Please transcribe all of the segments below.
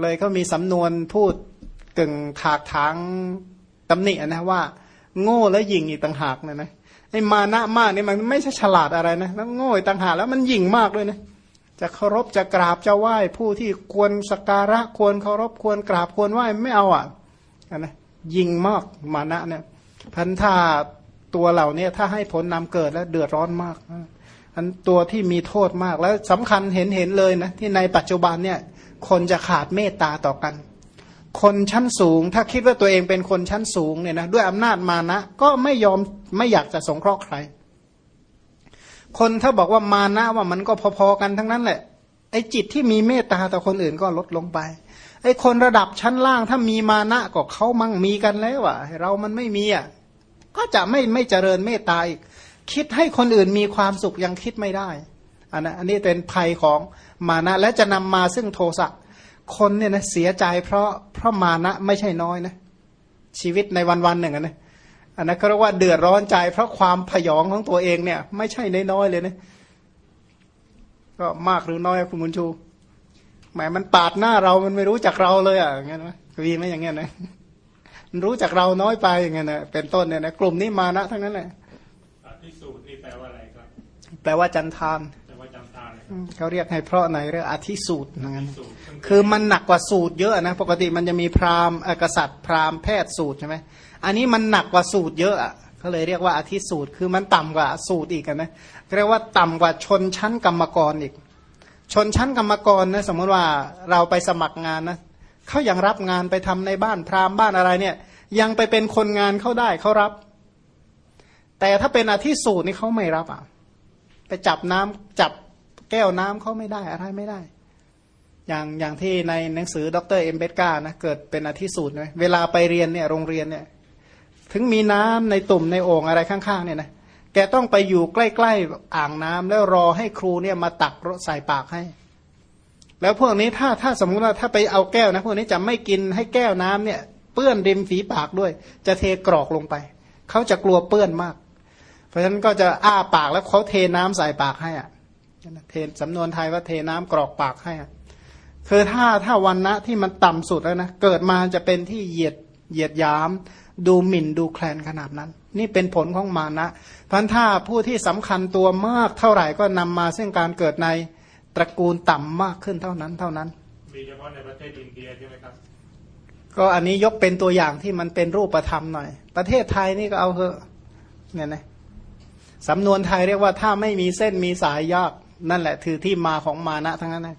เลยก็มีสำนวนพูดกึ่งถากถางตำหนินะว่า โง่แล้วยิงอีกต่างหากนะนะไอ้มานะมากนี่มันไม่ใช่ฉลาดอะไรนะแล้วโง่ต่างหากแล้วมันยิงมากด้วยนะจะเคารพจะกราบจะไหว้ผู้ที่ควรสักการะควรเคารพควรกราบควรไหว้ไม่เอาอะนะยิงมากมานะเนี่ยพันธาตัวเหล่านี้ถ้าให้ผลนำเกิดแล้วเดือดร้อนมากอันตัวที่มีโทษมากแล้วสำคัญเห็นเห็นเลยนะที่ในปัจจุบันเนี่ย คนจะขาดเมตตาต่อกัน คนชั้นสูง ถ้าคิดว่าตัวเองเป็นคนชั้นสูงเนี่ยนะด้วยอำนาจมานะ ก็ไม่ยอมไม่อยากจะสงเคราะห์ใคร คนถ้าบอกว่ามานะว่ามันก็พอๆกันทั้งนั้นแหละ ไอ้จิตที่มีเมตตาต่อคนอื่นก็ลดลงไป ไอ้คนระดับชั้นล่างถ้ามีมานะก็เขามั่งมีกันแล้วอะเรามันไม่มีอะก็จะไม่ไม่เจริญเมตตาอีกคิดให้คนอื่นมีความสุขยังคิดไม่ได้ อันนั้นอันนี้เป็นภัยของมานะ และจะนำมาซึ่งโทสะคนเนี่ยนะเสียใจเพราะเพราะมานะไม่ใช่น้อยนะ ชีวิตในวันวันหนึ่งนะอันนั้นเขาเรียกว่าเดือดร้อนใจ เพราะความพยองของตัวเองเนี่ย ไม่ใช่น้อยเลยนะก็มากหรือน้อยคุณมุนชูหมายมันปาดหน้าเรามันไม่รู้จักเราเลยอะอย่างเงี้ยนะวีไหมอย่างเงี้ยนะมันรู้จักเราน้อยไปอย่างเงี้ยนะเป็นต้นเนี่ยนะกลุ่มนี้มานะทั้งนั้นแหละที่สูตรนี่แปลว่าอะไรครับ แปลว่าจันทาน เขาเรียกให้เพราะในเรื่องอธิสูตรนั่นคือมันหนักกว่าสูตรเยอะนะปกติมันจะมีพราหมณ์กษัตริย์ พราหมณ์แพทย์สูตรใช่ไหมอันนี้มันหนักกว่าสูตรเยอะอะเขาเลยเรียกว่าอธิสูตรคือมันต่ำกว่าสูตรอีกนะเรียกว่าต่ำกว่าชนชั้นกรรมกรอีก ชนชั้นกรรมกรนะสมมติว่าเราไปสมัครงานนะเขายัางรับงานไปทำในบ้านพราหมณ์บ้านอะไรเนี่ย ยังไปเป็นคนงานเขาได้เขารับ แต่ถ้าเป็นอธิสูตรนี่เขาไม่รับอะไปจับน้ำจับ แก้วน้ำเขาไม่ได้อะไรไม่ได้ อย่างอย่างที่ในหนังสือดรเอ็มเบตกานะเกิดเป็นอธิสูตรเลยเวลาไปเรียนเนี่ยโรงเรียนเนี่ยถึงมีน้ำในตุ่มในโอ่งอะไรข้างๆเนี่ยนะแกต้องไปอยู่ใกล้ๆอ่างน้ำแล้วรอให้ครูเนี่ยมาตักใส่ปากให้ แล้วพวกนี้ถ้าถ้าสมมุติว่าถ้าไปเอาแก้วนะพวกนี้จะไม่กินให้แก้วน้ำเนี่ย เปื้อนริมฝีปากด้วย จะเทกรอกลงไป เขาจะกลัวเปื้อนมาก เพราะฉะนั้นก็จะอ้าปากแล้วเขาเทน้ำใส่ปากให้อะ เทสำนวนไทยว่าเทน้ำกรอกปากให้คือถ้าถ้าวันนะที่มันต่ำสุดแล้วนะเกิดมาจะเป็นที่เหยียดเหยียดยาม ดูหมิ่นดูแคลนขนาดนั้น นี่เป็นผลของมานะพันถ้าผู้ที่สำคัญตัวมากเท่าไหร่ก็นำมาซึ่งการเกิดในตระกูลต่ำมากขึ้นเท่านั้นเท่านั้นมีเฉพาะในประเทศอินเดียใช่ไหมครับก็อันนี้ยกเป็นตัวอย่างที่มันเป็นรูปธรรมหน่อย ประเทศไทยนี่ก็เอาเถอะเนี่ยนะสำนวนไทยเรียกว่าถ้าไม่มีเส้นมีสายยาก นั่นแหละคือที่มาของมานะทั้งนั้นนะ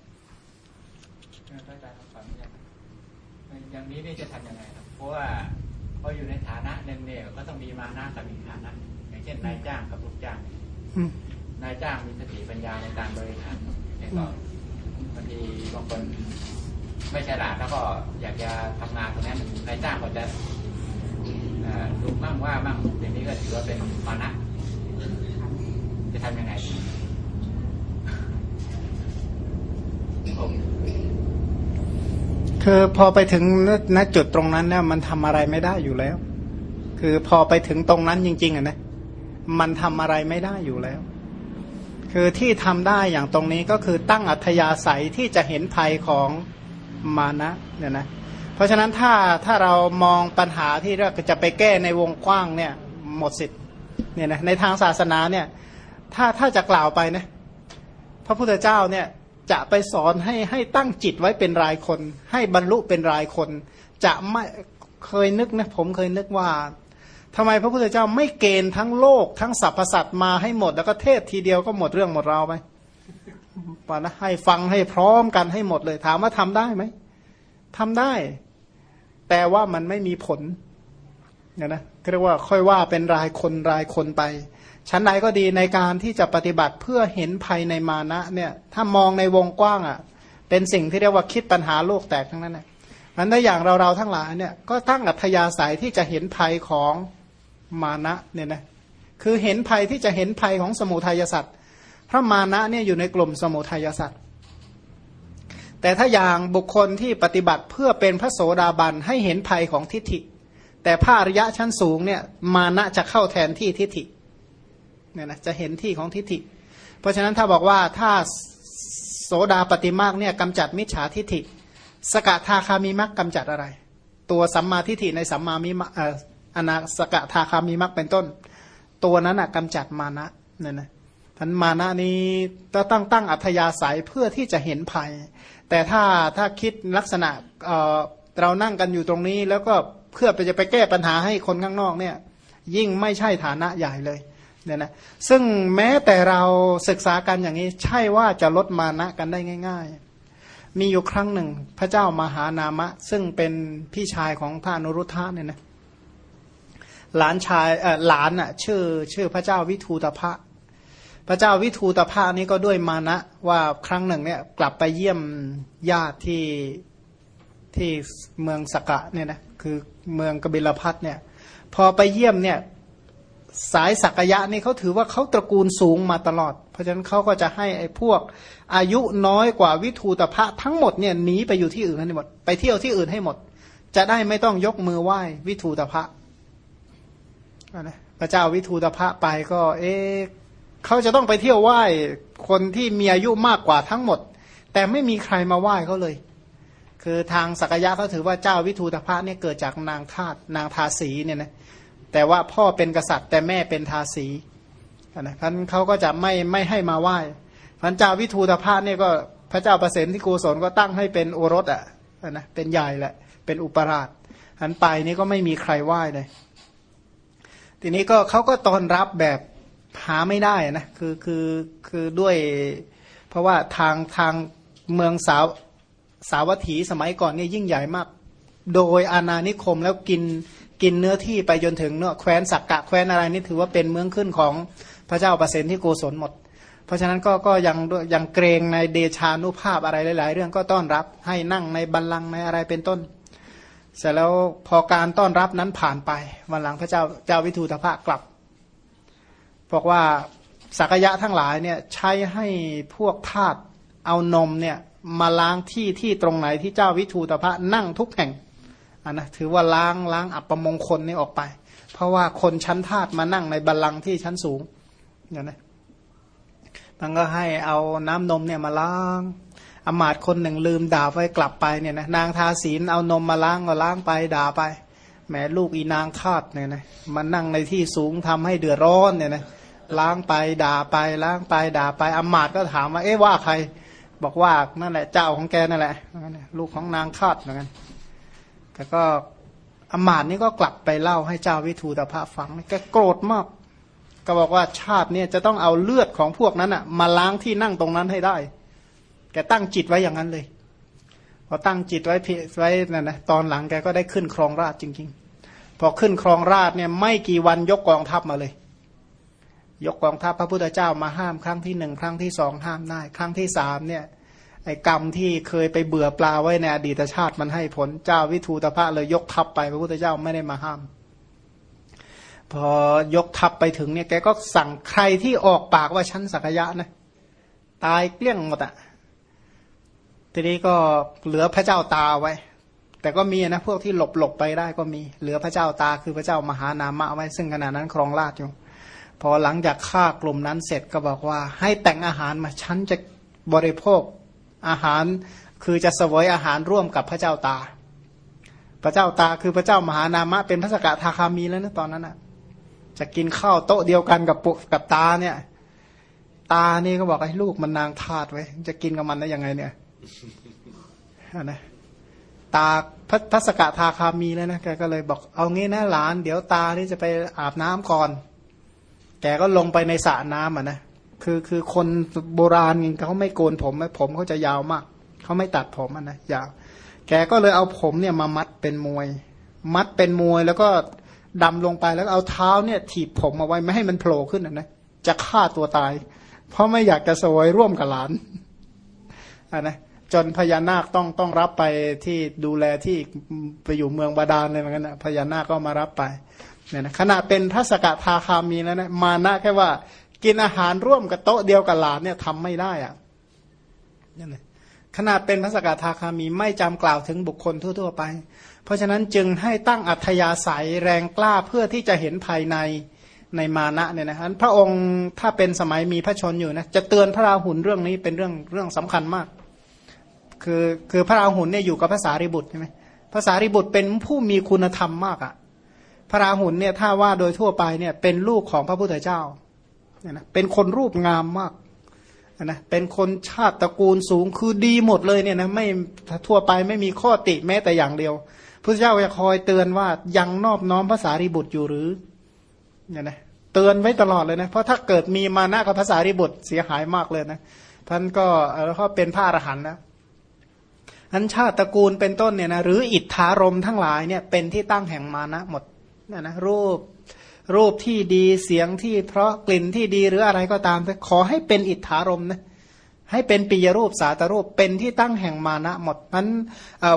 อย่างนี้นี่จะทำยังไงครับ เพราะว่าพออยู่ในฐานะหนึ่งเนี่ยก็ต้องมีมานะกับอีกฐานะ อย่างเช่นนายจ้างกับลูกจ้างนายจ้างมีสติปัญญาในการบริหารเนี่ยก็บางทีบางคนไม่ฉลาดแล้วก็อยากจะทำงานตรงนี้นายจ้างก็จะดูมั่งว่ามั่งอย่างนี้ก็ถือว่าเป็นมานะจะทำยังไง คือพอไปถึงณจุดตรงนั้นเนี่ยมันทำอะไรไม่ได้อยู่แล้ว คือพอไปถึงตรงนั้นจริง ๆอะนะมันทำอะไรไม่ได้อยู่แล้ว คือที่ทำได้อย่างตรงนี้ก็คือตั้งอัธยาศัยที่จะเห็นภัยของมานะเนี่ยนะเพราะฉะนั้นถ้าถ้าเรามองปัญหาที่เราจะไปแก้ในวงกว้างเนี่ย หมดสิทธิ์เนี่ยนะในทางศาสนาเนี่ย ถ้าถ้าจะกล่าวไปนะพระพุทธเจ้าเนี่ย จะไปสอนให้ให้ตั้งจิตไว้เป็นรายคน ให้บรรลุเป็นรายคน จะไม่เคยนึกนะผมเคยนึกว่าทำไมพระพุทธเจ้าไม่เกณฑ์ทั้งโลกทั้งสรรพสัตว์มาให้หมดแล้วก็เทศทีเดียวก็หมดเรื่องหมดราวไปปานะให้ฟังให้พร้อมกันให้หมดเลย ถามว่าทำได้ไหมทำได้ แต่ว่ามันไม่มีผลเนี่ยนะเรียกว่าค่อยว่าเป็นรายคนรายคนไป ชั้นใดก็ดีในการที่จะปฏิบัติเพื่อเห็นภัยในมานะเนี่ยถ้ามองในวงกว้างอะ่ะเป็นสิ่งที่เรียกว่าคิดปัญหาโลกแตกทั้งนั้นนะมันได้อย่างเราเราทั้งหลายเนี่ยก็ตั้งอัธยาศัยที่จะเห็นภัยของมานะเนี่ยนะคือเห็นภัยที่จะเห็นภัยของสมุทัยสัตว์พระมานะเนี่ยอยู่ในกลุ่มสมุทัยสัตว์แต่ถ้าอย่างบุคคลที่ปฏิบัติเพื่อเป็นพระโสดาบันให้เห็นภัยของทิฏฐิ แต่ภาริยะชั้นสูงเนี่ยมานะจะเข้าแทนที่ทิฏฐิ เนี่ยนะจะเห็นที่ของทิฏฐิ เพราะฉะนั้นถ้าบอกว่าถ้าโสดาปฏิมากเนี่ยกำจัดมิจฉาทิฏฐิ สกทาคามีมักกำจัดอะไร ตัวสัมมาทิฏฐิในสัมมามิมักอนาสกทาคามีมักเป็นต้น ตัวนั้นอะกำจัดมานะเนี่ยนะพันมานะนี้ตั้งตั้งอัธยาศัยเพื่อที่จะเห็นภัย แต่ถ้าถ้าคิดลักษณะเเรานั่งกันอยู่ตรงนี้ แล้วก็เพื่อจะไปแก้ปัญหาให้คนข้างนอกเนี่ย ยิ่งไม่ใช่ฐานะใหญ่เลย เนี่ยนะซึ่งแม้แต่เราศึกษากันอย่างนี้ ใช่ว่าจะลดมานะกันได้ง่าย ๆ มีอยู่ครั้งหนึ่ง พระเจ้ามหานามะ ซึ่งเป็นพี่ชายของพระนรุทธะเนี่ยนะหลานชายเออหลานอะชื่อชื่อพระเจ้าวิทูตภะพระเจ้าวิทูตภะนี้ก็ด้วยมานะว่าครั้งหนึ่งเนี่ยกลับไปเยี่ยมญาติที่ที่เมืองสกะเนี่ยนะคือเมืองกบิลพัทเนี่ยพอไปเยี่ยมเนี่ย สายสักยะนี่เขาถือว่าเขาตระกูลสูงมาตลอด เพราะฉะนั้นเขาก็จะให้ไอ้พวก อายุน้อยกว่าวิทูตภะทั้งหมดเนี่ยหนีไปอยู่ที่อื่นให้หมด ไปเที่ยวที่อื่นให้หมด จะได้ไม่ต้องยกมือไหว้วิทูตภะนะพระเจ้าวิทูตภะไปก็ เอ๊เขาจะต้องไปเที่ยวไหว้คนที่มีอายุมากกว่าทั้งหมด แต่ไม่มีใครมาไหว้เขาเลย คือทางสักยะเขาถือว่าเจ้าวิทูตภะเนี่ยเกิดจากนางทาตนางทาสีเนี่ยนะ แต่ว่าพ่อเป็นกษัตริย์ แต่แม่เป็นทาสีนะท่านเขาก็จะไม่ไม่ให้มาไหว้พันเจ้าวิทูตภะเนี่ยก็พระเจ้าประเสนที่โกศลก็ตั้งให้เป็นโอรสอะนะเป็นใหญ่แหละเป็นอุปราชหันไปนี่ก็ไม่มีใครไหว้เลย ทีนี้ก็เขาก็ตอนรับแบบหาไม่ได้นะคือคือคือด้วย เพราะว่าทางทางเมืองสาวสาวัตถีสมัยก่อนเนี่ยยิ่งใหญ่มาก โดยอาณานิคมแล้วกิน กินเนื้อที่ไปจนถึงเนื้อแคว้นสักกะแคว้นอะไรนี่ถือว่าเป็นเมืองขึ้นของพระเจ้าประเสนที่โกศลหมด เพราะฉะนั้นก็ก็ยังยังเกรงในเดชานุภาพอะไรหลาย ๆ เรื่องก็ต้อนรับให้นั่งในบัลลังก์ในอะไรเป็นต้น เสร็จแล้วพอการต้อนรับนั้นผ่านไปวันหลังพระเจ้าเจ้าวิทูตภะกลับบอกว่าสักยะทั้งหลายเนี่ยใช้ให้พวกทาสเอานมเนี่ยมาล้างที่ที่ตรงไหนที่เจ้าวิทูตภะนั่งทุกแห่ง อันนะถือว่าล้างล้างอัปมงคลนี่ออกไป เพราะว่าคนชั้นทาสมานั่งในบัลลังก์ที่ชั้นสูงอย่างนี้มันก็ให้เอาน้ำนมเนี่ยมาล้างอมาตคนหนึ่งลืมด่าไว้กลับไปเนี่ยนะนางทาศีลเอานมมาล้างก็ล้างไปด่าไปแหมลูกอีนางทาสเนี่ยนะมานั่งในที่สูงทำให้เดือดร้อนเนี่ยนะล้างไปด่าไปล้างไปด่าไปอมาตก็ถามว่าเอ๊ะว่าใคร บอกว่านั่นแหละเจ้าของแกนั่นแหละลูกของนางทาสเหมือนกัน แต่ก็อมาตนี่ก็กลับไปเล่าให้เจ้าวิทูตภะฟังแกโกรธมาก ก็บอกว่าชาติเนี่ยจะต้องเอาเลือดของพวกนั้นอะมาล้างที่นั่งตรงนั้นให้ได้ แกตั้งจิตไว้อย่างนั้นเลยพอตั้งจิตไว้ไว้นั่นนะตอนหลังแกก็ได้ขึ้นครองราชจริง ๆ พอขึ้นครองราชเนี่ยไม่กี่วันยกกองทัพมาเลย ยกกองทัพพระพุทธเจ้ามาห้ามครั้งที่หนึ่งครั้งที่สองห้ามได้ ครั้งที่สามเนี่ย ไอ้กรรมที่เคยไปเบื่อปลาไว้ในอดีตชาติมันให้ผลเจ้าวิทูตภะเลยยกทัพไปพระพุทธเจ้าไม่ได้มาห้าม พอยกทัพไปถึงเนี่ยแกก็สั่งใครที่ออกปากว่าชั้นสักยะนะตายเกลี้ยงหมดอะทีนี้ก็เหลือพระเจ้าตาไว้ แต่ก็มีนะพวกที่หลบหลบไปได้ก็มีเหลือพระเจ้าตาคือพระเจ้ามหานามะไว้ซึ่งขณะนั้นครองราชอยู่ พอหลังจากฆ่ากลุ่มนั้นเสร็จก็บอกว่า ให้แต่งอาหารมาฉันจะบริโภค อาหารคือจะสวยอาหารร่วมกับพระเจ้าตา พระเจ้าตาคือพระเจ้ามหานามะ เป็นพระสกทาคามีแล้วนะตอนนั้นอะ จะกินข้าวโต๊ะเดียวกันกับปุกับตาเนี่ย ตานี่ก็บอกให้ลูกมันนางทาตไว้จะกินกับมันได้ยังไงเนี่ยนะตาพระพระสกทาคามีแล้วนะแกก็เลยบอกเอางี้นะหลาน เดี๋ยวตานี่จะไปอาบน้ำก่อน แกก็ลงไปในสระน้ำอะนะ คือคือคนโบราณเขาไม่โกนผมผมเขาจะยาวมากเขาไม่ตัดผมนะยาว แกก็เลยเอาผมเนี่ยมามัดเป็นมวย มัดเป็นมวยแล้วก็ดำลงไปแล้วเอาเท้าเนี่ย ถีบผมเอาไว้ไม่ให้มันโผล่ขึ้นนะนะจะฆ่าตัวตาย เพราะไม่อยากจะสวยร่วมกับหลานอ่านะจนพญานาคต้องต้องรับไปที่ดูแลที่ไปอยู่เมืองบาดาลเลยเหมือนกันนะพญานาคก็มารับไปเนี่ยนะขณะเป็นพระสกทาคามีแล้วนะมานะแค่ว่า กินอาหารร่วมกับโต๊ะเดียวกับหลานเนี่ยทำไม่ได้อะนั่นขนาดเป็นพระสกทาคามีไม่จำกล่าวถึงบุคคลทั่ว ๆ ไป เพราะฉะนั้นจึงให้ตั้งอัธยาศัยแรงกล้าเพื่อที่จะเห็นภายในในมานะเนี่ยนะครับพระองค์ถ้าเป็นสมัยมีพระชนอยู่นะจะเตือนพระราหุลเรื่องนี้เป็นเรื่องเรื่องสำคัญมาก คือคือพระราหุลเนี่ยอยู่กับภาษาริบุตรใช่ไหมภาษาริบุตรเป็นผู้มีคุณธรรมมากอะ่ะพระราหุลเนี่ยถ้าว่าโดยทั่วไปเนี่ยเป็นลูกของพระพุทธเจ้า เนี่ยนะเป็นคนรูปงามมากนะเป็นคนชาติตระกูลสูงคือดีหมดเลยเนี่ยนะไม่ทั่วไปไม่มีข้อติแม้แต่อย่างเดียวพระเจ้าจะคอยเตือนว่ายังนอบน้อมภาษาริบุตรอยู่หรือเนี่ยนะเตือนไว้ตลอดเลยนะเพราะถ้าเกิดมีมานะกับภาษาริบุตรเสียหายมากเลยนะท่านก็แล้วก็เป็นพระอรหันต์นะอันชาติตระกูลเป็นต้นเนี่ยนะหรืออิทธารมทั้งหลายเนี่ยเป็นที่ตั้งแห่งมานะหมดเนี่ยนะรูป รูปที่ดีเสียงที่เพราะกลิ่นที่ดีหรืออะไรก็ตามแต่ขอให้เป็นอิทธารมนะให้เป็นปียรูปสาตรูปเป็นที่ตั้งแห่งมานะหมดนั้น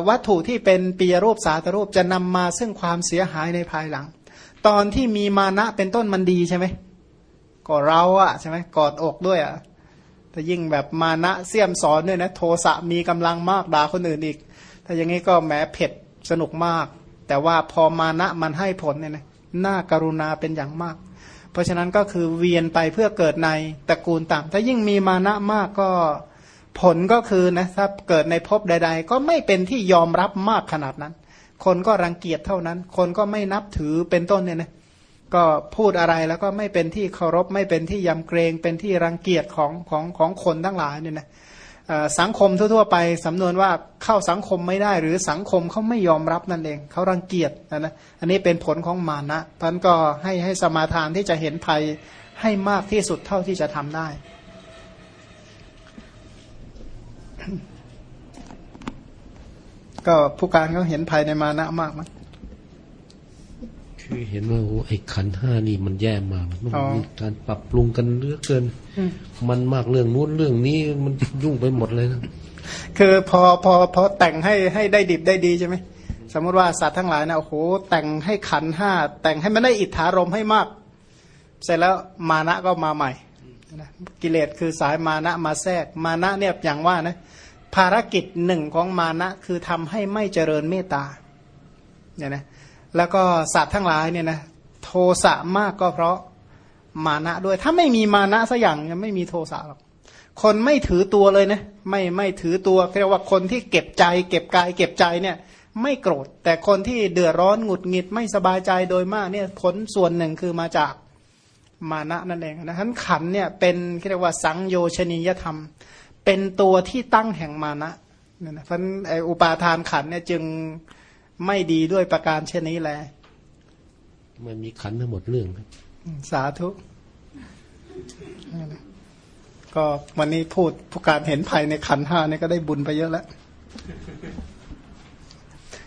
วัตถุที่เป็นปียรูปสาตรูปจะนำมาซึ่งความเสียหายในภายหลัง ตอนที่มีมานะเป็นต้นมันดีใช่ไหมก็เราอะใช่ไหมกอดอกด้วยอะถ้ายิ่งแบบมานะเสี่ยมสอนด้วยนะโทสะมีกำลังมากด่าคนอื่นอีกถ้าอย่างนี้ก็แหมเผ็ดสนุกมาก แต่ว่าพอมานะมันให้ผลเนี่ยนะ น่าการุณาเป็นอย่างมาก เพราะฉะนั้นก็คือเวียนไปเพื่อเกิดในตระกูลต่ำถ้ายิ่งมีมานะมากก็ผลก็คือนะถ้าเกิดในภพใด ๆ ก็ไม่เป็นที่ยอมรับมากขนาดนั้น คนก็รังเกียจเท่านั้น คนก็ไม่นับถือเป็นต้นเนี่ยนะก็พูดอะไรแล้วก็ไม่เป็นที่เคารพไม่เป็นที่ยำเกรงเป็นที่รังเกียจของของของคนทั้งหลายเนี่ยนะ สังคมทั่วๆไปสำนวนว่าเข้าสังคมไม่ได้ หรือสังคมเขาไม่ยอมรับนั่นเองเขารังเกียจนะนะอันนี้เป็นผลของมานะท่านก็ให้ให้สมาทานที่จะเห็นภัยให้มากที่สุดเท่าที่จะทำได้ ก็ผู้การเขาเห็นภัยในมานะมากมั้ย คือเห็นว่าไอ้ขันห้านี่มันแย่มากมันมีการปรับปรุงกันเลือกเกิน มันมากเรื่องนู้นเรื่องนี้มันยุ่งไปหมดเลยนะคือพอพอพอแต่งให้ให้ได้ดิบได้ดีใช่ไหมสมมติว่าสัตว์ทั้งหลายนะโอ้โหแต่งให้ขันห้าแต่งให้มันได้อิทธารมให้มาก เสร็จแล้วมานะก็มาใหม่กิเลสคือสายมานะมาแทรกมานะเนี่ยอย่างว่านะภารกิจหนึ่งของมานะคือทำให้ไม่เจริญเมตตาเนี่ยนะ แล้วก็สัตว์ทั้งหลายเนี่ยนะโทสะมากก็เพราะมานะด้วย ถ้าไม่มีมานะสักอย่างยังไม่มีโทสะหรอกคนไม่ถือตัวเลยนะไม่ไม่ถือตัวเรียกว่าคนที่เก็บใจ เก็บกาย เก็บใจเนี่ยไม่โกรธ แต่คนที่เดือดร้อนหงุดหงิดไม่สบายใจโดยมากเนี่ยผลส่วนหนึ่งคือมาจากมานะนั่นเองนะทั้นขันเนี่ยเป็นเรียกว่าสังโยชนียธรรม เป็นตัวที่ตั้งแห่งมานะเนี่ยนะเพราะไออุปาทานขันเนี่ยจึง ไม่ดีด้วยประการเช่นนี้แหละมันมีขันทั้งหมดเรื่องครับสาธุก็วันนี้พูดผู้การเห็นภัยในขันห้านี่ก็ได้บุญไปเยอะแล้ว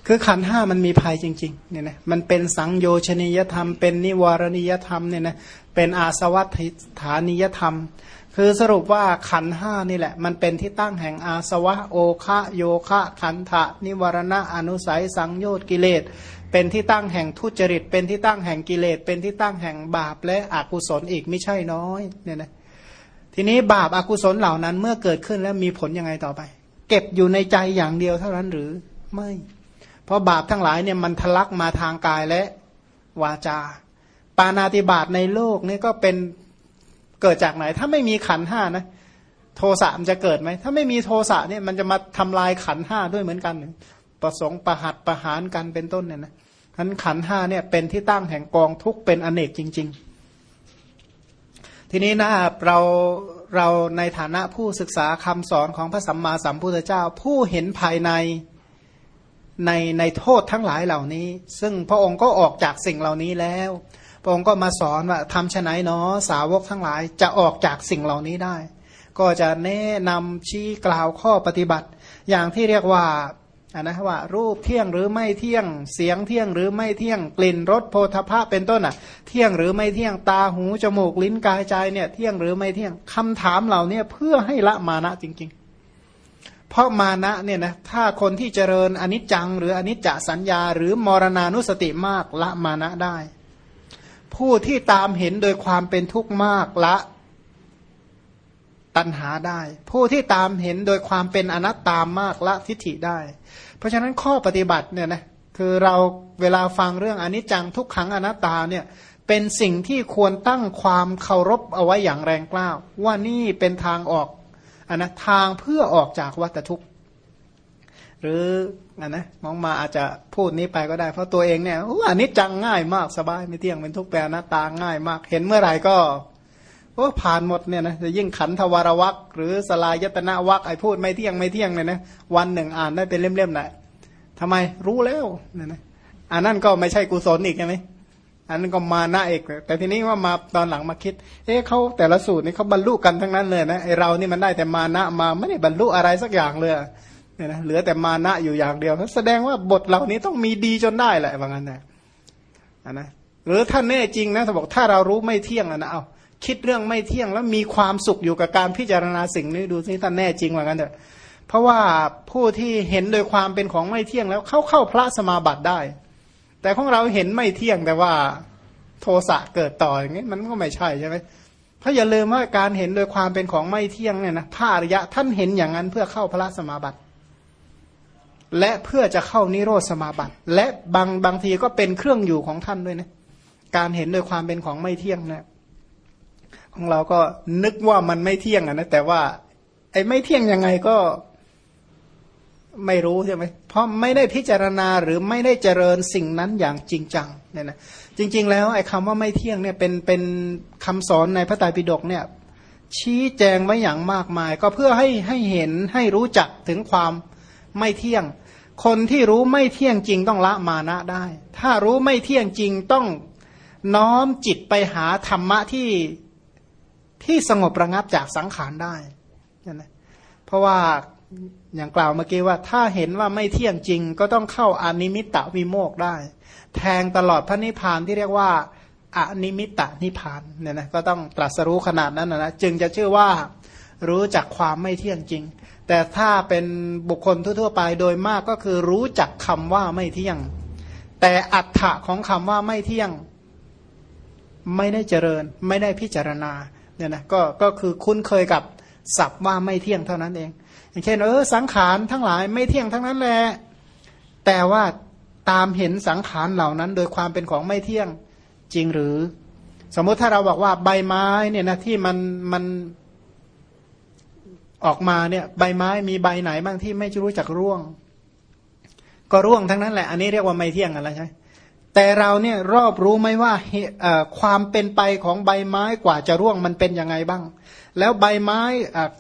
คือขันห้ามันมีภัยจริงๆเนี่ยนะมันเป็นสังโยชนียธรรม เป็นนิวรณียธรรมเนี่ยนะเป็นอาสวัตฐานิยธรรม คือสรุปว่าขันห้านี่แหละ มันเป็นที่ตั้งแห่งอาสวะโอคะโยคะขันธะนิวรณะอนุสัยสังโยชน์กิเลส เป็นที่ตั้งแห่งทุจริต เป็นที่ตั้งแห่งกิเลส เป็นที่ตั้งแห่งบาปและอกุศลอีกไม่ใช่น้อยเนี่ยนะทีนี้บาปอากุศลเหล่านั้นเมื่อเกิดขึ้นแล้วมีผลยังไงต่อไป เก็บอยู่ในใจอย่างเดียวเท่านั้นหรือไม่ เพราะบาปทั้งหลายเนี่ยมันทะลักมาทางกายและวาจา ปานาติบาตในโลกนี่ก็เป็น เกิดจากไหน ถ้าไม่มีขันห้านะ โทสะมันจะเกิดไหม ถ้าไม่มีโทสะเนี่ยมันจะมาทำลายขันห้าด้วยเหมือนกัน ประสงค์ประหัตประหารกันเป็นต้นเนี่ยนะขันขันห้าเนี่ยเป็นที่ตั้งแห่งกองทุกเป็นอเนกจริง ๆ ทีนี้นะเราเราในฐานะผู้ศึกษาคำสอนของพระสัมมาสัมพุทธเจ้า ผู้เห็นภายในในในโทษทั้งหลายเหล่านี้ ซึ่งพระองค์ก็ออกจากสิ่งเหล่านี้แล้ว องค์ก็มาสอนว่าทำชะไหนเนาะสาวกทั้งหลายจะออกจากสิ่งเหล่านี้ได้ ก็จะแนะนำชี้กล่าวข้อปฏิบัติ อย่างที่เรียกว่าอันนะว่ารูปเที่ยงหรือไม่เที่ยงเสียงเที่ยงหรือไม่เที่ยงกลิ่นรสโพธภะเป็นต้นอะ เที่ยงหรือไม่เที่ยงตาหูจมูกลิ้นกายใจเนี่ยเที่ยงหรือไม่เที่ยงคำถามเหล่านี้เพื่อให้ละมานะจริง ๆ เพราะมานะเนี่ยนะถ้าคนที่เจริญอนิจจัง หรืออนิจจสัญญา หรือมรณานุสติมากละมานะได้ ผู้ที่ตามเห็นโดยความเป็นทุกข์มากละตัณหาได้ ผู้ที่ตามเห็นโดยความเป็นอนัตตามากละทิฏฐิได้ เพราะฉะนั้นข้อปฏิบัติเนี่ยนะคือเราเวลาฟังเรื่องอนิจจังทุกขังอนัตตาเนี่ยเป็นสิ่งที่ควรตั้งความเคารพเอาไว้อย่างแรงกล้าว่านี่เป็นทางออกอนนะทางเพื่อออกจากวัฏทุกข์ หรืออันนะมองมาอาจจะพูดนี้ไปก็ได้ เพราะตัวเองเนี่ยอ,อันนี้จังง่ายมากสบายไม่เที่ยงเป็นทุกแปรหน้าตาง่ายมาก เห็นเมื่อไหร่ก็โอ้ผ่านหมดเนี่ยนะจะยิ่งขันธวารวักหรือสลายยตนะวักไอพูดไม่เที่ยงไม่เที่ยงเนี่ยนะวันหนึ่งอ่านได้เป็นเล่มๆแหละทำไมรู้แล้วเนี่ยนะอันนั้นก็ไม่ใช่กุศลอีกใช่ไหมอันนั้นก็มานะเอกแต่ทีนี้ว่ามาตอนหลังมาคิด เอ๊ะเขาแต่ละสูตรนี่เขาบรรลุกันทั้งนั้นเลยนะไอเรานี่มันได้แต่มานะมาไม่ได้บรรลุอะไรสักอย่างเลย เนี่ยนะเหลือแต่มานะอยู่อย่างเดียว แสดงว่าบทเหล่านี้ต้องมีดีจนได้แหละว่างั้นนะนะหรือถ้านแน่จริงนะถ้าบอกถ้าเรารู้ไม่เที่ยงนะเอาคิดเรื่องไม่เที่ยงแล้วมีความสุขอยู่กับการพิจารณาสิ่งนี้ดูสิท่านแน่จริงว่างั้นเถอะเพราะว่าผู้ที่เห็นโดยความเป็นของไม่เที่ยงแล้วเข้าเข้าพระสมาบัติได้ แต่ของเราเห็นไม่เที่ยงแต่ว่าโทสะเกิดต่ออย่างนี้มันก็ไม่ใช่ใช่ไหมเพราะอย่าลืมว่าการเห็นโดยความเป็นของไม่เที่ยงเนี่ยนะพระอริยะท่านเห็นอย่างนั้นเพื่อเข้าพระสมาบัติ และเพื่อจะเข้านิโรธสมาบัติ และบางบางทีก็เป็นเครื่องอยู่ของท่านด้วยนะการเห็นโดยความเป็นของไม่เที่ยงนะของเราก็นึกว่ามันไม่เที่ยงอะนะแต่ว่า ไอ้ไม่เที่ยงยังไงก็ไม่รู้ใช่ไหมเพราะไม่ได้พิจารณาหรือไม่ได้เจริญสิ่งนั้นอย่างจริงจังเนี่ยนะจริง ๆ แล้วไอ้คำว่าไม่เที่ยงเนี่ยเป็นเป็นคำสอนในพระไตรปิฎกเนี่ยชี้แจงไว้อย่างมากมาย ก็เพื่อให้ให้เห็นให้รู้จักถึงความ ไม่เที่ยง คนที่รู้ไม่เที่ยงจริงต้องละมานะได้ ถ้ารู้ไม่เที่ยงจริงต้องน้อมจิตไปหาธรรมะที่ที่สงบระงับจากสังขารได้นะเพราะว่าอย่างกล่าวเมื่อกี้ว่า ถ้าเห็นว่าไม่เที่ยงจริง ก็ต้องเข้าอนิมิตตวิโมกข์ได้ แทงตลอดพระนิพพานที่เรียกว่าอนิมิตตนิพพานเนี่ยนะก็ต้องตรัสรู้ขนาดนั้นนะจึงจะชื่อว่ารู้จักความไม่เที่ยงจริง แต่ถ้าเป็นบุคคลทั่ว ๆ ไปโดยมากก็คือรู้จักคำว่าไม่เที่ยง แต่อัฏฐะของคำว่าไม่เที่ยง ไม่ได้เจริญ ไม่ได้พิจารณาเนี่ยนะก็ก็คือคุ้นเคยกับศัพท์ว่าไม่เที่ยงเท่านั้นเอง อย่างเช่นเออสังขารทั้งหลายไม่เที่ยงทั้งนั้นแหละแต่ว่าตามเห็นสังขารเหล่านั้น โดยความเป็นของไม่เที่ยงจริงหรือ สมมติถ้าเราบอกว่าใบไม้เนี่ยนะที่มันมัน ออกมาเนี่ยใบไม้มีใบไหนบ้างที่ไม่รู้จักร่วง ก็ร่วงทั้งนั้นแหละ อันนี้เรียกว่าไม่เที่ยงอะไรใช่แต่เราเนี่ยรอบรู้ไหมว่าความเป็นไปของใบไม้กว่าจะร่วงมันเป็นยังไงบ้าง แล้วใบไม้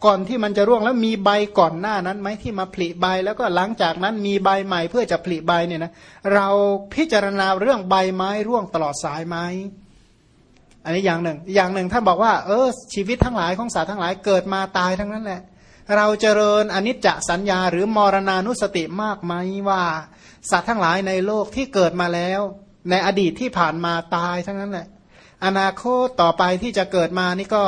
ก่อนที่มันจะร่วงแล้วมีใบก่อนหน้านั้นไหมที่มาผลิใบแล้วก็หลังจากนั้นมีใบใหม่เพื่อจะผลิใบเนี่ยนะเราพิจารณาเรื่องใบไม้ร่วงตลอดสายไหม อันนี้อย่างหนึ่ง อย่างหนึ่งท่านบอกว่าเออชีวิตทั้งหลายของสัตว์ทั้งหลายเกิดมาตายทั้งนั้นแหละ เราเจริญอนิจจสัญญาหรือมรณานุสติมากไหมว่า สัตว์ทั้งหลายในโลกที่เกิดมาแล้ว ในอดีตที่ผ่านมาตายทั้งนั้นแหละ อนาคตต่อไปที่จะเกิดมานี่ก็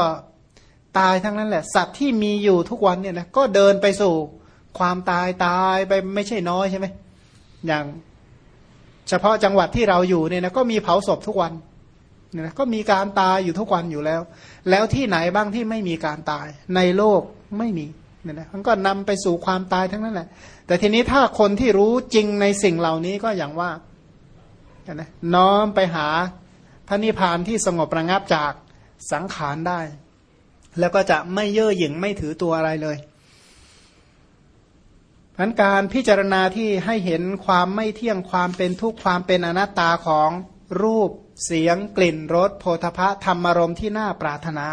ตายทั้งนั้นแหละ สัตว์ที่มีอยู่ทุกวันเนี่ยนะก็เดินไปสู่ความตายตายไปไม่ใช่น้อยใช่ไหมอย่างเฉพาะจังหวัดที่เราอยู่เนี่ยนะก็มีเผาศพทุกวัน เนี่ยนะก็มีการตายอยู่ทุกวันอยู่แล้ว แล้วที่ไหนบ้างที่ไม่มีการตาย ในโลกไม่มีเนี่ยนะมันก็นำไปสู่ความตายทั้งนั้นแหละ แต่ทีนี้ถ้าคนที่รู้จริงในสิ่งเหล่านี้ก็อย่างว่านะน้อมไปหาพระนิพพานที่สงบระงับจากสังขารได้ แล้วก็จะไม่เย่อหยิ่งไม่ถือตัวอะไรเลยพันการพิจารณาที่ให้เห็นความไม่เที่ยงความเป็นทุกข์ความเป็นอนัตตาของ รูปเสียงกลิ่นรสโพธพะธรรมารมที่น่าปรารถนา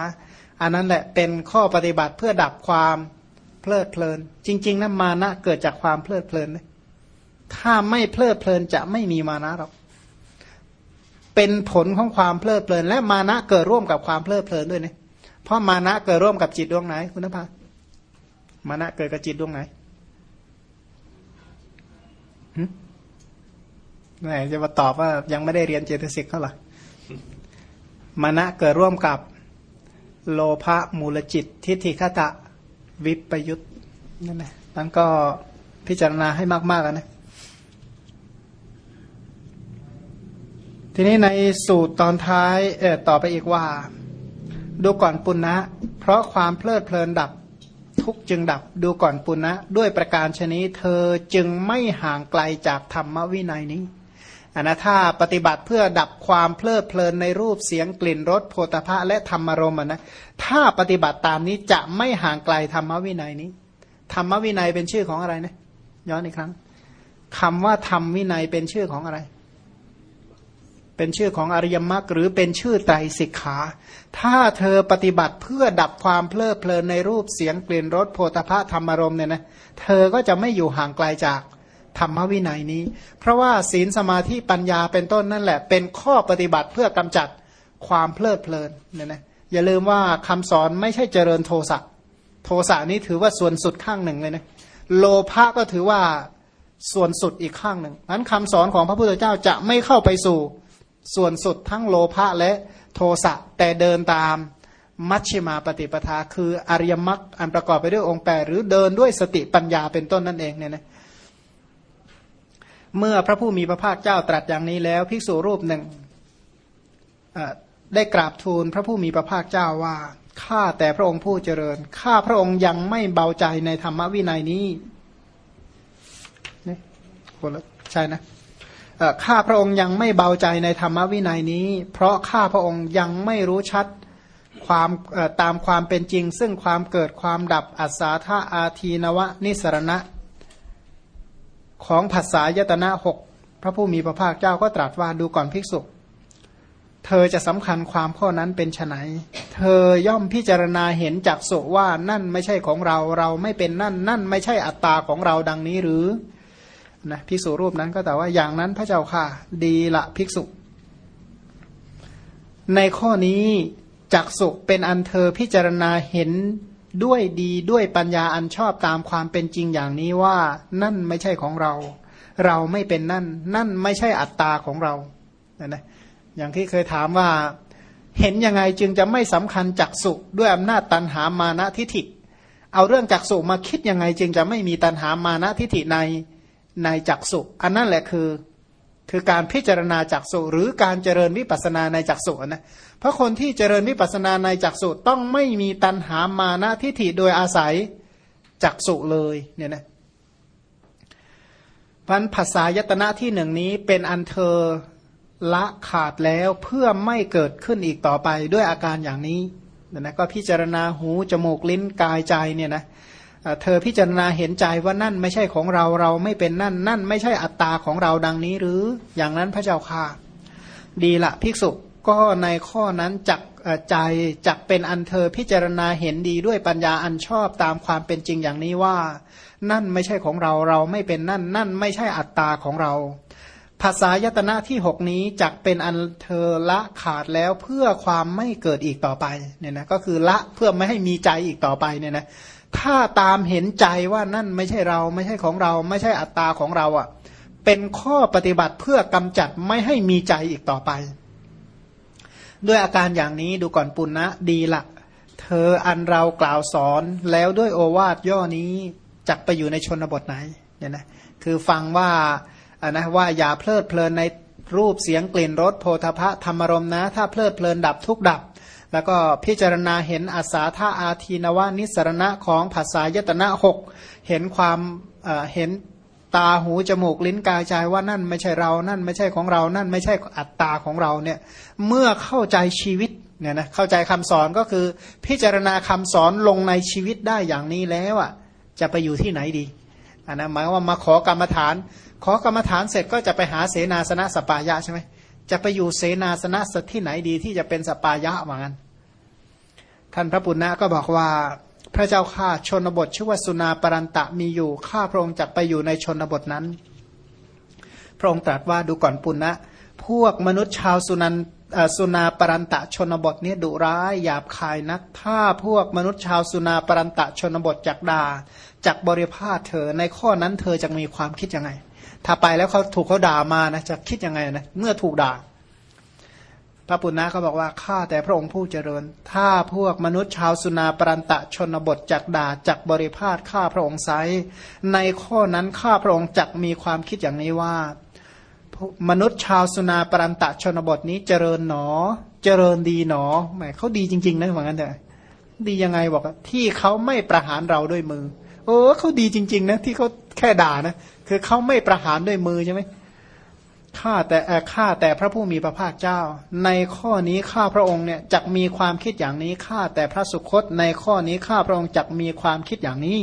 อันนั้นแหละเป็นข้อปฏิบัติเพื่อดับความเพลิดเพลิน จริง ๆนะมานะเกิดจากความเพลิดเพลินถ้าไม่เพลิดเพลินจะไม่มีมานะหรอกเป็นผลของความเพลิดเพลิน และมานะเกิดร่วมกับความเพลิดเพลินด้วยเนี่ยเพราะมานะเกิดร่วมกับจิตดวงไหนคุณนภามานะเกิดกับจิตดวงไหน ไหนจะมาตอบว่ายังไม่ได้เรียนเจตสิกเท่าไหร่มานะเกิดร่วมกับโลภะมูลจิต ทิฏฐิคตะวิปยุตนั่นแหละนั้นก็พิจารณาให้มากๆนะ ทีนี้ในสูตรตอนท้ายเออต่อไปอีกว่า ดูก่อนปุณณะเพราะความเพลิดเพลินดับทุกจึงดับดูก่อนปุณณะด้วยประการชนี้ เธอจึงไม่ห่างไกลจากธรรมวินัยนี้ อันนะถ้าปฏิบัติเพื่อดับความเพลิดเพลินในรูปเสียงกลิ่นรสโพธพะและธรรมารมณ์นะถ้าปฏิบัติตามนี้จะไม่ห่างไกลธรรมวินัยนี้ ธรรมวินัยเป็นชื่อของอะไรนะย้อนอีกครั้งคำว่าธรรมวินัยเป็นชื่อของอะไร เป็นชื่อของอริยมรรคหรือเป็นชื่อไตรสิกขา ถ้าเธอปฏิบัติเพื่อดับความเพลิดเพลินในรูปเสียงกลิ่นรสโพธพะธรรมารมณ์เนี่ยนะเธอก็จะไม่อยู่ห่างไกลจาก ธรรมวินัยนี้ เพราะว่าศีลสมาธิปัญญาเป็นต้นนั่นแหละ เป็นข้อปฏิบัติเพื่อกำจัดความเพลิดเพลินเนี่ยนะอย่าลืมว่าคำสอนไม่ใช่เจริญโทสะโทสะนี้ถือว่าส่วนสุดข้างหนึ่งเลยนะโลภะก็ถือว่าส่วนสุดอีกข้างหนึ่งนั้นคำสอนของพระพุทธเจ้าจะไม่เข้าไปสู่ส่วนสุดทั้งโลภะและโทสะแต่เดินตามมัชฌิมาปฏิปทา คืออริยมรรคอันประกอบไปด้วยองค์แปดหรือเดินด้วยสติปัญญาเป็นต้นนั่นเองเนี่ยนะ เมื่อพระผู้มีพระภาคเจ้าตรัสอย่างนี้แล้วภิกษุรูปหนึ่งได้กราบทูลพระผู้มีพระภาคเจ้าว่าข้าแต่พระองค์ผู้เจริญข้าพระองค์ยังไม่เบาใจในธรรมวินัยนี้นี่คนละใช่นะข้าพระองค์ยังไม่เบาใจในธรรมวินัยนี้ เพราะข้าพระองค์ยังไม่รู้ชัดความตามความเป็นจริง ซึ่งความเกิดความดับอัศาธาอาทีนวะนิสรณะ ของภาษายตนะหกพระผู้มีพระภาคเจ้าก็ตรัสว่าดูก่อนภิกษุ เธอจะสำคัญความข้อนั้นเป็นไนเธอย่อมพิจารณาเห็นจากสุว่านั่นไม่ใช่ของเราเราไม่เป็นนั่น นั่นไม่ใช่อัตตาของเราดังนี้หรือนะภิกษุรูปนั้นก็แต่ว่าอย่างนั้นพระเจ้าค่ะ ดีละภิกษุ ในข้อนี้จักสุเป็นอันเธอพิจารณาเห็น ด้วยดีด้วยปัญญาอันชอบตามความเป็นจริงอย่างนี้ว่า นั่นไม่ใช่ของเรา เราไม่เป็นนั่น นั่นไม่ใช่อัตตาของเรานะนะอย่างที่เคยถามว่าเห็นยังไงจึงจะไม่สำคัญจักสุด้วยอำนาจตันหามานะทิฐิ เอาเรื่องจักสุมาคิดยังไงจึงจะไม่มีตันหามานะทิฐิในในจักสุอันนั่นแหละคือ คือการพิจารณาจักสุหรือการเจริญวิปัสนาในจักสุนะ เพราะคนที่เจริญวิปัสนาในจักสุต้องไม่มีตันหามานะทิฐิโดยอาศัยจักสุเลยเนี่ยนะพันภาษายตนะที่หนึ่งนี้เป็นอันเธอละขาดแล้วเพื่อไม่เกิดขึ้นอีกต่อไปด้วยอาการอย่างนี้เนะก็พิจารณาหูจมูกลิ้นกายใจเนี่ยนะเธอพิจารณาเห็นใจว่านั่นไม่ใช่ของเราเราไม่เป็นนั่น นั่นไม่ใช่อัตตาของเราดังนี้หรืออย่างนั้นพระเจ้าค่ะ ดีละภิกษุ ก็ในข้อนั้นจักใจจักเป็นอันเธอพิจารณาเห็นดีด้วยปัญญาอันชอบตามความเป็นจริงอย่างนี้ว่า นั่นไม่ใช่ของเราเราไม่เป็นนั่น นั่นไม่ใช่อัตตาของเรา ภาษายตนะที่หกนี้จักเป็นอันเธอละขาดแล้วเพื่อความไม่เกิดอีกต่อไปเนี่ยนะก็คือละเพื่อไม่ให้มีใจอีกต่อไปเนี่ยนะถ้าตามเห็นใจว่านั่นไม่ใช่เราไม่ใช่ของเรา ไม่ใช่อัตตาของเราอะ่ะเป็นข้อปฏิบัติเพื่อกำจัดไม่ให้มีใจอีกต่อไป ด้วยอาการอย่างนี้ดูก่อนปุณณนะดีละเธออันเรากล่าวสอนแล้วด้วยโอวาทย่อนี้จักไปอยู่ในชนบทไหนเนี่ยนะคือฟังว่าอ่านะว่าอย่าเพลิดเพลินในรูปเสียงกลิ่นรสโพธพะธรรมรมนะ ถ้าเพลิดเพลินดับทุกดับ แล้วก็พิจารณาเห็นอาสาธาอาทีนวานิสรณะของภาษายตนะหกเห็นความเห็น ตาหูจมูกลิ้นกายใจว่านั่นไม่ใช่เรา นั่นไม่ใช่ของเรา นั่นไม่ใช่อัตตาของเราเนี่ย เมื่อเข้าใจชีวิตเนี่ยนะเข้าใจคำสอนก็คือ พิจารณาคำสอนลงในชีวิตได้อย่างนี้แล้วอะ จะไปอยู่ที่ไหนดีอันนะหมายว่ามาขอกรรมฐาน ขอกรรมฐานเสร็จก็จะไปหาเสนาสนะสปายะใช่ไหมจะไปอยู่เสนาสนะสที่ไหนดีที่จะเป็นสปายะเหมือนกันท่านพระปุณณะก็บอกว่า พระเจ้าข้าชนบทชื่อว่าสุนาปรันตะมีอยู่ข้าพระองค์จะไปอยู่ในชนบทนั้น พระองค์ตรัสว่าดูก่อนปุณณะพวกมนุษย์ชาวสุนันสุนาปรันตะชนบทนี้ดุร้ายหยาบคายนัก ถ้าพวกมนุษย์ชาวสุนาปรันตะชนบทจักดาจักบริพาเธอในข้อนั้นเธอจะมีความคิดยังไง ถ้าไปแล้วเขาถูกเขาด่ามานะจะคิดยังไงนะเมื่อถูกด่า พระปุณณะเขาบอกว่าข้าแต่พระองค์ผู้เจริญ ถ้าพวกมนุษย์ชาวสุนาปรันตะชนบทจักด่าจักบริพาทข้าพระองค์ไซในข้อนั้นข้าพระองค์จักมีความคิดอย่างนี้ว่า มนุษย์ชาวสุนาปรันตะชนบทนี้เจริญหนอ เจริญดีหนอแหมเขาดีจริง ๆนะเหมือนกันเถอะดียังไงบอกที่เขาไม่ประหารเราด้วยมือ โอ้เขาดีจริง ๆ นะ ที่เขาแค่ด่านะคือเขาไม่ประหารด้วยมือใช่ไหม ข้าแต่ข้าแต่พระผู้มีพระภาคเจ้า ในข้อนี้ข้าพระองค์เนี่ยจักมีความคิดอย่างนี้ข้าแต่พระสุคต ในข้อนี้ข้าพระองค์จักมีความคิดอย่างนี้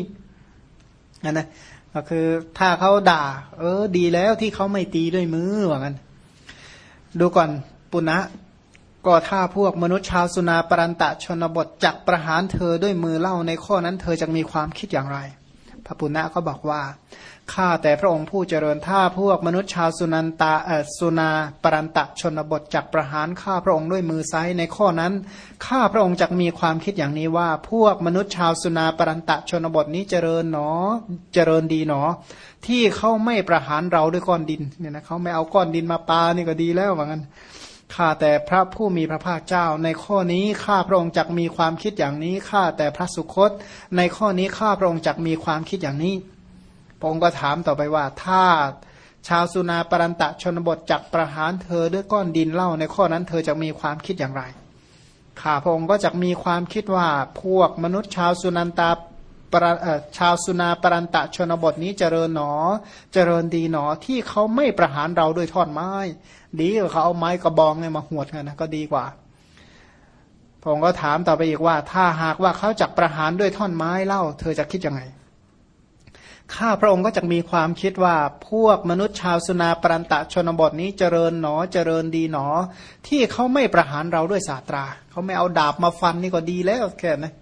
นะนะก็คือถ้าเขาด่า เออ ดีแล้วที่เขาไม่ตีด้วยมือว่างั้นดูก่อนปุณะก็ถ้าพวกมนุษย์ชาวสุนาปรันตะชนบทจักประหารเธอด้วยมือเล่าในข้อนั้น เธอจะมีความคิดอย่างไร ปุณณะก็บอกว่าข้าแต่พระองค์ผู้เจริญถ้าพวกมนุษย์ชาวสุนันตาสุนาปรันตะชนบทจักประหารข้าพระองค์ด้วยมือไซในข้อนั้นข้าพระองค์จักมีความคิดอย่างนี้ว่า พวกมนุษย์ชาวสุนาปรันตะชนบทนี้เจริญหนอเจริญดีหนอ ที่เขาไม่ประหารเราด้วยก้อนดินเนี่ยนะเขาไม่เอาก้อนดินมาปานี่ก็ดีแล้วว่างั้น ข้าแต่พระผู้มีพระภาคเจ้า ในข้อนี้ข้าพระองค์จักมีความคิดอย่างนี้ข้าแต่พระสุคต ในข้อนี้ข้าพระองค์จักมีความคิดอย่างนี้พระองค์ก็ถามต่อไปว่าถ้าชาวสุนาปรันตะชนบทจักประหารเธอด้วยก้อนดินเล่าในข้อนั้นเธอจะมีความคิดอย่างไรข้าพระองค์ก็จะมีความคิดว่าพวกมนุษย์ชาวสุนันตา ชาวสุนาปรันตะชนบทนี้เจริญหนอ เจริญดีหนอที่เขาไม่ประหารเราด้วยท่อนไม้ ดีกว่าเขาเอาไม้กระบองเนี่ยมาหวดกันนะก็ดีกว่าพระองค์ก็ถามต่อไปอีกว่า ถ้าหากว่าเขาจักประหารด้วยท่อนไม้เล่า เธอจะคิดยังไงข้าพระองค์ก็จะมีความคิดว่าพวกมนุษย์ชาวสุนาปรันตะชนบทนี้เจริญหนอเจริญดีหนอ ที่เขาไม่ประหารเราด้วยศาสตรา เขาไม่เอาดาบมาฟันนี่ก็ดีแล้วแค่นะ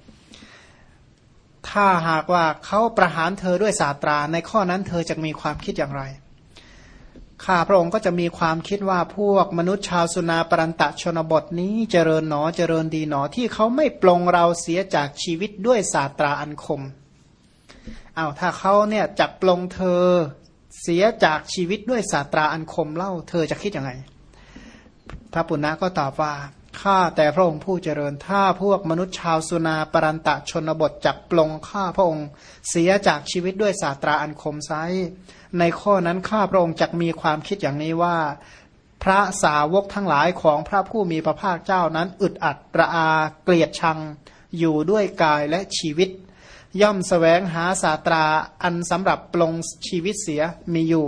ถ้าหากว่าเขาประหารเธอด้วยศาสตรา ในข้อนั้นเธอจะมีความคิดอย่างไร ข้าพระองค์ก็จะมีความคิดว่าพวกมนุษย์ชาวสุนาปรันตะชนบทนี้เจริญหนอเจริญดีหนอที่เขาไม่ปลงเราเสียจากชีวิตด้วยศาสตราอันคมเอาถ้าเขาเนี่ยจับปลงเธอเสียจากชีวิตด้วยศาสตราอันคมเล่า เธอจะคิดยังไง พระปุณณะก็ตอบว่า ข้าแต่พระองค์ผู้เจริญ ถ้าพวกมนุษย์ชาวสุนาปรันตะชนบทจับปลงข้าพระองค์ เสียจากชีวิตด้วยศาสตราอันคมไซในข้อนั้นข้าพระองค์จักมีความคิดอย่างนี้ว่า พระสาวกทั้งหลายของพระผู้มีพระภาคเจ้านั้น อึดอัดระอาเกลียดชัง อยู่ด้วยกายและชีวิต ย่อมสแสวงหาศาสตราอันสำหรับปลงชีวิตเสียมีอยู่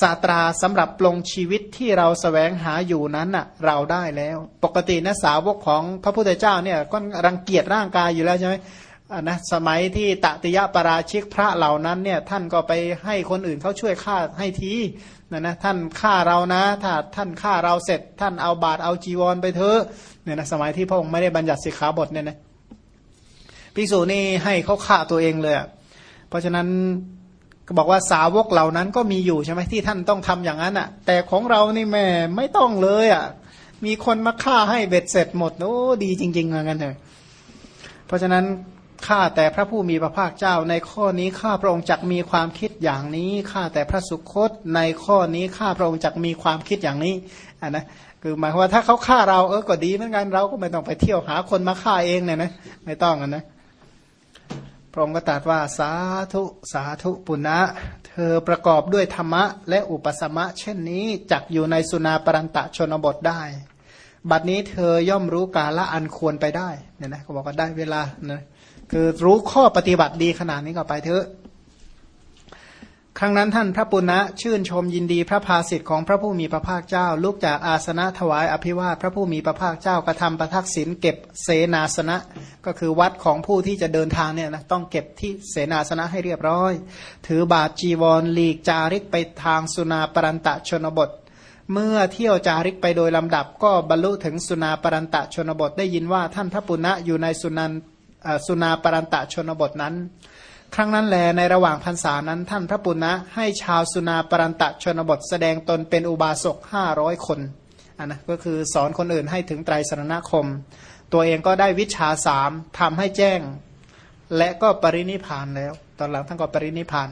ศาสตราสำหรับปลงชีวิตที่เราสแสวงหาอยู่นั้นน่ะเราได้แล้ว ปกตินะสาวกของพระพุทธเจ้าเนี่ยก็รังเกียจร่างกายอยู่แล้วใช่ไหมนะสมัยที่ตติยะปราชิกพระเหล่านั้นเนี่ยท่านก็ไปให้คนอื่นเขาช่วยฆ่าให้ทีนะนะท่านฆ่าเรานะถ้าท่านฆ่าเราเสร็จ ท่านเอาบาตรเอาจีวรไปเถอะเนี่ยนะสมัยที่พระองค์ไม่ได้บัญญัติสิกขาบทเนี่ยนะภิกษุนี่ให้เขาฆ่าตัวเองเลยเพราะฉะนั้น ก็บอกว่าสาวกเหล่านั้นก็มีอยู่ใช่ไหมที่ท่านต้องทำอย่างนั้นอะ แต่ของเรานี่แม่ไม่ต้องเลยอะ มีคนมาฆ่าให้เบ็ดเสร็จหมดโอ้ดีจริงๆเหมือนกันเลยเพราะฉะนั้นข้าแต่พระผู้มีพระภาคเจ้าในข้อนี้ข้าพระองค์จักมีความคิดอย่างนี้ข้าแต่พระสุคตในข้อนี้ข้าพระองค์จักมีความคิดอย่างนี้อะนะคือหมายความว่าถ้าเขาฆ่าเราเออก็ดีเหมือนกันเราก็ไม่ต้องไปเที่ยวหาคนมาฆ่าเองเนี่ยนะไม่ต้องอะนะ พระองค์ก็ตรัสว่าสาธุสาธุปุณณะเธอประกอบด้วยธรรมะ และอุปสมะ เช่นนี้จักอยู่ในสุนาปรันตะชนบทได้ บัดนี้เธอย่อมรู้กาละอันควรไปได้เนี่ยนะเขาบอกว่าได้เวลานะคือรู้ข้อปฏิบัติดีขนาดนี้ก็ไปเถอะ ครั้งนั้นท่านพระปุณณะชื่นชมยินดีพระภาสิทธิ์ของพระผู้มีพระภาคเจ้า ลุกจากอาสนะถวายอภิวาทพระผู้มีพระภาคเจ้ากระทำประทักษิณเก็บเสนาสนะ ก็คือวัดของผู้ที่จะเดินทางเนี่ยนะต้องเก็บที่เสนาสนะให้เรียบร้อย ถือบาทจีวรหลีกจาริกไปทางสุนาปรันตะชนบท เมื่อเที่ยวจาริกไปโดยลำดับ ก็บรรลุถึงสุนาปรันตะชนบทได้ยินว่าท่านพระปุณณะอยู่ในสุนันสุนาปรันตะชนบทนั้น ครั้งนั้นแลในระหว่างพรรษานั้นท่านพระปุณณะให้ชาวสุนาปรันตะชนบทแสดงตนเป็นอุบาสกห้าร้อยคนอันนะก็คือสอนคนอื่นให้ถึงไตรสรณคม ตัวเองก็ได้วิชาสามทำให้แจ้ง และก็ปรินิพานแล้ว ตอนหลังท่านก็ปรินิพาน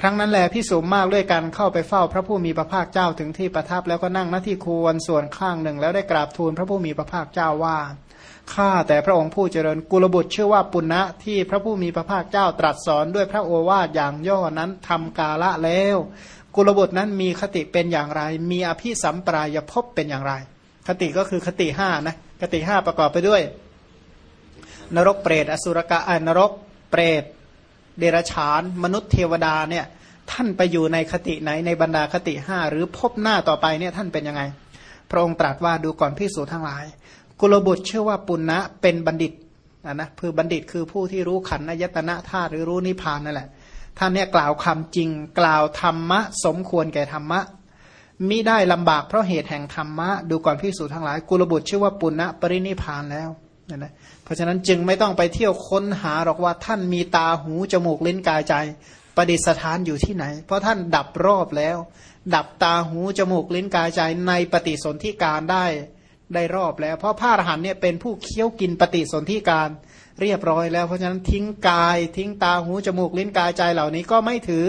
ครั้งนั้นแหละพิสูจมากด้วยกันเข้าไปเฝ้าพระผู้มีพระภาคเจ้าถึงที่ประทับแล้วก็นั่งหน้าที่ควรส่วนข้างหนึ่ง แล้วได้กราบทูลพระผู้มีพระภาคเจ้าว่า ข้าแต่พระองค์ผู้เจริญกุลบุตรชื่อว่าปุณณะที่พระผู้มีพระภาคเจ้าตรัสสอนด้วยพระโอวาทอย่างย่อนั้นทำกาละแล้ว กุลบุตรนั้นมีคติเป็นอย่างไร มีอภิสัมปรายภพเป็นอย่างไร คติก็คือคติห้านะคติห้าประกอบไปด้วย นรกเปรตอสุรกะอนรกเปรตเดรฉาน มนุษย์เทวดาเนี่ยท่านไปอยู่ในคติไหนในบรรดาคติห้าหรือพบหน้าต่อไปเนี่ยท่านเป็นยังไง พระองค์ตรัสว่าดูก่อนพิสูจทั้งหลาย กุลบุตรชื่อว่าปุณณะเป็นบัณฑิตนะนะคือบัณฑิตคือผู้ที่รู้ขันอายตนะธาตุหรือรู้นิพพานนั่นแหละท่านเนี่ยกล่าวคำจริง กล่าวธรรมะ สมควรแก่ธรรมะมิได้ลำบากเพราะเหตุแห่งธรรมะ ดูก่อนพิสูจน์ทั้งหลาย กุลบุตรชื่อว่าปุณณะปรินิพานแล้วนี่ยนะเพราะฉะนั้นจึงไม่ต้องไปเที่ยวค้นหาหรอกว่าท่านมีตาหูจมูกลิ้นกายใจ ประดิษฐานอยู่ที่ไหน เพราะท่านดับรอบแล้ว ดับตาหูจมูกลิ้นกายใจในปฏิสนธิการได้ ได้รอบแล้ว เพราะพระอรหันต์เนี่ยเป็นผู้เคี้ยวกินปฏิสนธิการ เรียบร้อยแล้วเพราะฉะนั้นทิ้งกายทิ้งตาหูจมูกลิ้นกายใจเหล่านี้ก็ไม่ถือ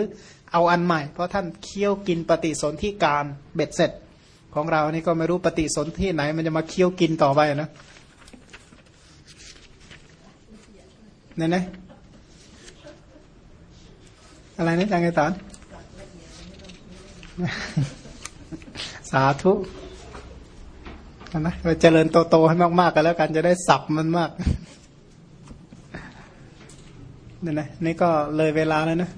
เอาอันใหม่ เพราะท่านเคี้ยวกินปฏิสนธิการเบ็ดเสร็จ ของเรานี่ก็ไม่รู้ปฏิสนธิไหน มันจะมาเคี้ยวกินต่อไปนะเนี่ยนะอะไรนะจังไงตอนสาธุ นะเราเจริญโตๆให้มากๆกันแล้วกันจะได้สับมันมากเนี่ยนะนี่ก็เลยเวลาแล้วนะ